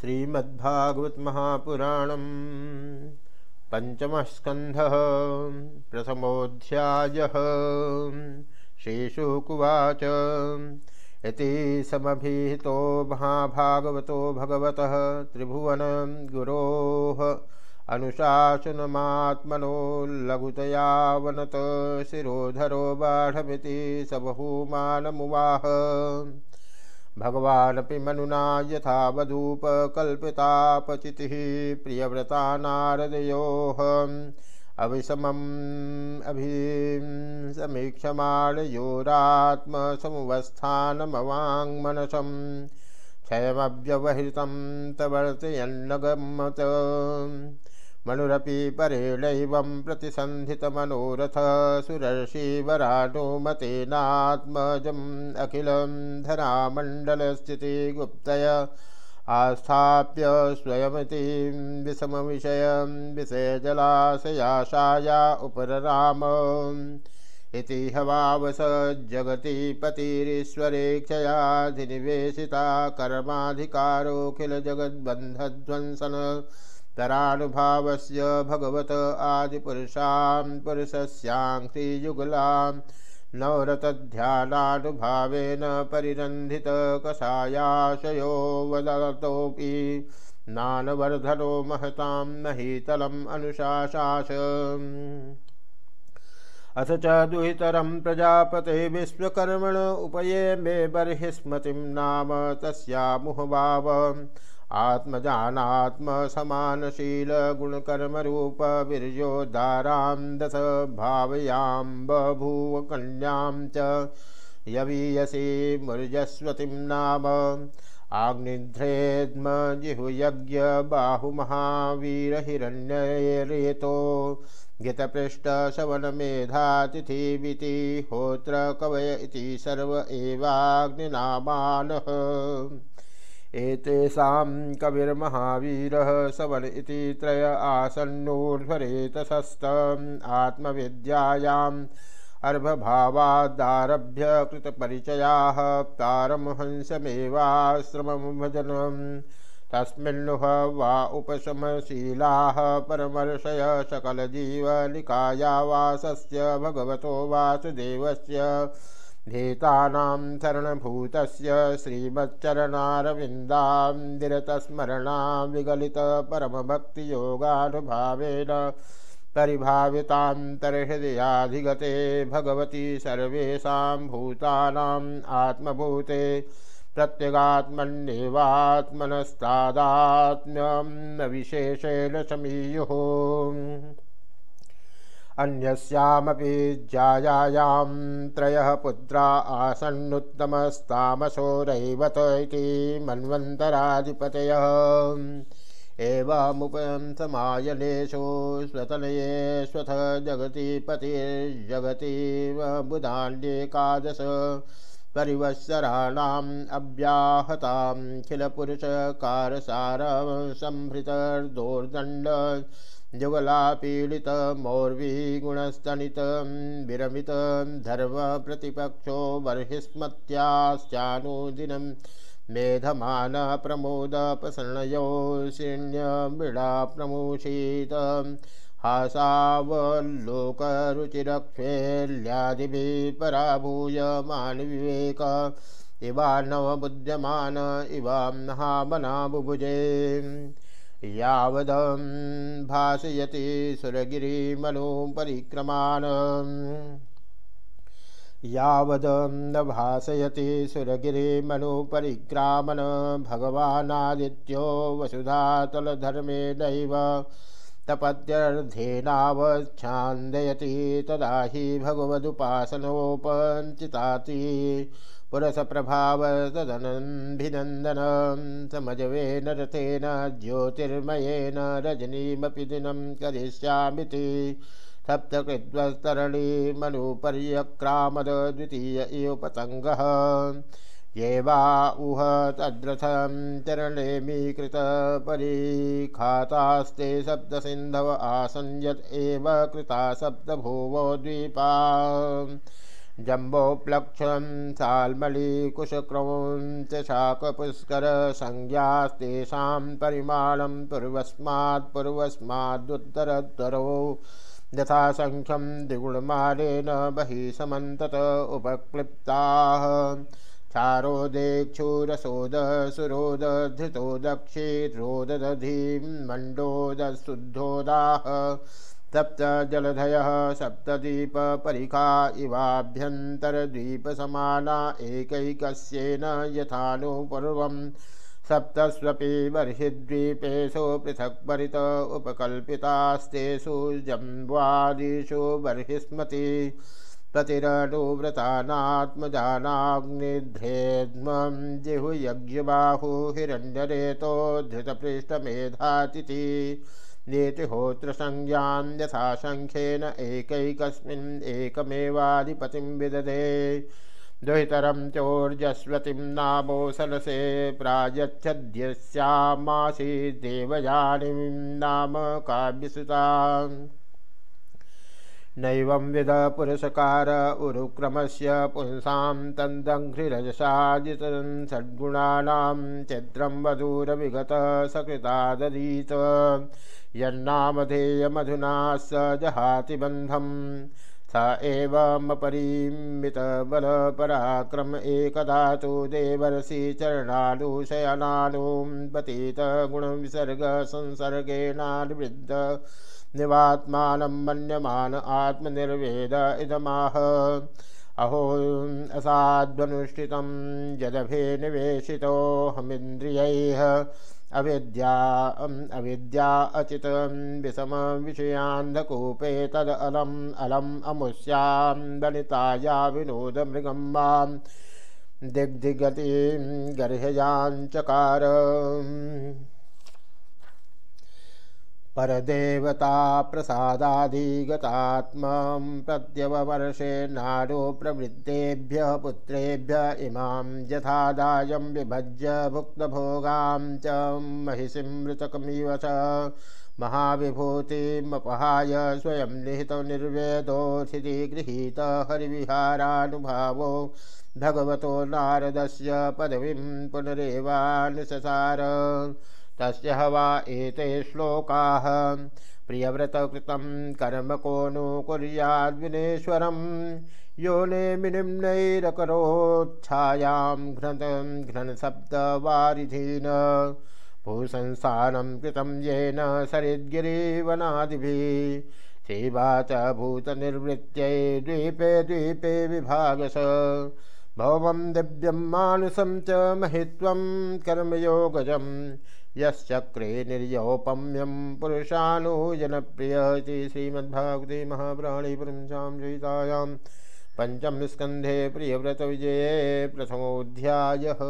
श्रीमद्भागवत महापुराण पंचम स्कंध प्रथमोध्याय श्रीशुकुवाच इति समभिहितो महाभागवतो भगवतः त्रिभुवन गुरोः अनुशासनमात्मनो शिरोधरो बाढमिति स भगवानपि मनुना यथा वधूपकल्पितापचितिः प्रियव्रता नारदयोः। अभिसमम् अभिसमीक्षमाणयोरात्मसमुवस्थानमवाङ्मनसं क्षयमव्यवहृतं तवर्तयन्नगमत मनुरपि परेणैवं प्रतिसन्धितमनोरथ सुरर्षिवरानुमतेनात्मजम् अखिलं धरामण्डलस्थितिगुप्तय आस्थाप्य स्वयमिति विषमविषयं विषयजलाशयाशाया उपरराम। इति हवावस जगति पतिरीश्वरेक्षयाधिनिवेशिता कर्माधिकारोऽखिलजगद्बन्धध्वंसन। तरानुभावस्य भगवत आदिपुरुषां पुरुषस्याङ्घ्रियुगलां नवरतध्यानानुभावेन परिरन्धितकषायाशयो वदतोऽपि नानवर्धनो महतां महीतलम् अनुशाशास अथ च दुहितरं प्रजापते विश्वकर्मण उपये मे बर्हिस्मतिं नाम तस्यामुहभाव आत्मजानात्मसमानशीलगुणकर्मरूपवीर्योद्धारां दश भावयां बभूव कन्यां च यवीयसी मुर्जस्वतीं नाम। आग्निध्रेद्मजिहुयज्ञबाहुमहावीरहिरण्यरेतो गितपृष्ठशवनमेधातिथिविति होत्र कवय इति सर्व एवाग्निनामानः। एतेषां कविर्महावीरः सवन इति त्रय आसन्नोर्ध्वरेतसस्तम् आत्मविद्यायाम् अर्भभावादारभ्य कृतपरिचयाः तारमहंसमेवाश्रमभजनम् तस्मिन्नुह वा उपशमशीलाः परमर्शय सकलजीवनिकायावासस्य भगवतो वासुदेवस्य भीतानां शरणभूतस्य श्रीमच्चरणारविन्दान्दिरतस्मरणां विगलितपरमभक्तियोगानुभावेन परिभावितान्तर्हृदयाधिगते भगवती सर्वेषां भूतानाम् आत्मभूते प्रत्यगात्मन्येवात्मनस्तादात्म्यं विशेषेण समीयुः अन्यस्यामपि जायायां त्रयः पुत्रा आसन्नुत्तमस्तामसो रैवत इति मन्वन्तराधिपतयः। एवमुपयं समायनेषु स्वतनयेष्वथ जगति पतिर्जगति बुधान्येकादश। परिवत्सराणाम् अव्याहतां खिलपुरुषकारसारं संभृतर्दोर्दण्ड जुगलापीडितमौर्वीगुणस्तनितं विरमितं धर्मप्रतिपक्षो बर्हिस्मत्याश्चानुदिनं मेधमानप्रमोदप्रसरणयो शृण्यमृडा प्रमुषीत हासावल्लोकरुचिरक्षेल्यादिभिः पराभूय मानविवेक इवान्नवबुध्यमान इवाम्नहामना बुभुजे यावदं भासयति सुरगिरिमनुपरिक्रमान् यावदं न भासयति सुरगिरिमनुपरिक्रामन् भगवानादित्यो वसुधातलधर्मेणैव तपत्यर्थेनावच्छान्दयति तदा हि भगवदुपासनोपञ्चिताति। पुरसप्रभाव तदनभिनन्दनं समजवेन रथेन ज्योतिर्मयेन रजनीमपि दिनं करिष्यामिति सप्तकृद्वस्तरणीमनुपर्यक्रामद द्वितीय इव पतङ्गः ये वा उह तद्रथं चरणेमीकृतपरीखातास्ते सप्तसिन्धव आसन् यत् एव कृता सप्तभुवो द्वीपा। जम्बोप्लक्षं साल्मलीकुशक्रौञ्च शाकपुष्करसंज्ञास्तेषां परिमाणं पूर्वस्मात् पूर्वस्मादुत्तरद्वरो। यथासङ्ख्यं द्विगुणमालेन बहिः समन्तत उपक्लिप्ताः। क्षारोदेक्षुरसोदसुरोदधृतो दक्षिरोदधीं मण्डोदशुद्धोदाः। सप्त जलधयः सप्तद्वीपपरिखा इवाभ्यन्तरद्वीपसमाना एकैकस्येन यथानुपूर्वं सप्तस्वपि बर्हिद्वीपेषु पृथक् परित उपकल्पितास्तेषु जम्वादिषु बर्हिस्मति प्रतिरनुव्रतानात्मजानाग्निध्रेद्मं जिहुयज्ञबाहु हिरण्यरेतो नेतिहोत्रसंज्ञां यथासङ्ख्येन एकैकस्मिन् एकमेवाधिपतिं विदधे। दुहितरं चोर्जस्वतीं नामोसलसे प्रायच्छद्यस्यामासीद्देवयानीं नाम काव्यसुता नैवं विद पुरुषकार उरुक्रमस्य पुंसां तन्दङ्घ्रिरजसादितं षड्गुणानां विगत सकृता सकृतादधीत। यन्नामधेयमधुना स जहाति बन्धं स एवमपरिमितबलपराक्रम एकदा तु देवर्षि चरणानुशयनानुं पतित गुणविसर्गसंसर्गेणानिवृद्ध निवात्मानं मन्यमान आत्मनिर्वेद इदमाह। अहो, असाध्वनुष्ठितं यदभे निवेशितोऽहमिन्द्रियैः अविद्या अविद्या अचित विषम विषयान्धकूपे तदलम् अलम् अमुष्यां दलिताया विनोदमृगं माँ दिग्दिगतिं गर्ह्याञ्चकार। परदेवता प्रसादाधिगतात्मां प्रत्यववर्षे नाडो प्रवृत्तेभ्यः पुत्रेभ्य इमां यथादायं विभज्य भुक्तभोगां च महिषीं मृतकमिव च महाविभूतिमपहाय स्वयं निहितो निर्वेदोषिति गृहीत हरिविहारानुभावो भगवतो नारदस्य पदवीं पुनरेवानुससार। तस्य हवा एते श्लोकाः। प्रियव्रतकृतं कर्म को नु कुर्याद्विनेश्वरं यो नेमिनिम्नैरकरोच्छायां घ्नतं घ्नशब्दवारिधीन भूसंस्थानं कृतं येन सरिद्गिरिवनादिभिः। सेवा च भूतनिर्वृत्त्यै द्वीपे द्वीपे विभागस भौमं दिव्यम मानुषम च महित्व कर्मयोगज। यश्चक्रे निर्योपम्यं पुरुषानुजनप्रिय इति श्रीमद्भागवते महाप्राणे पंचम जयितायां प्रियव्रत विजये प्रथमोऽध्यायः।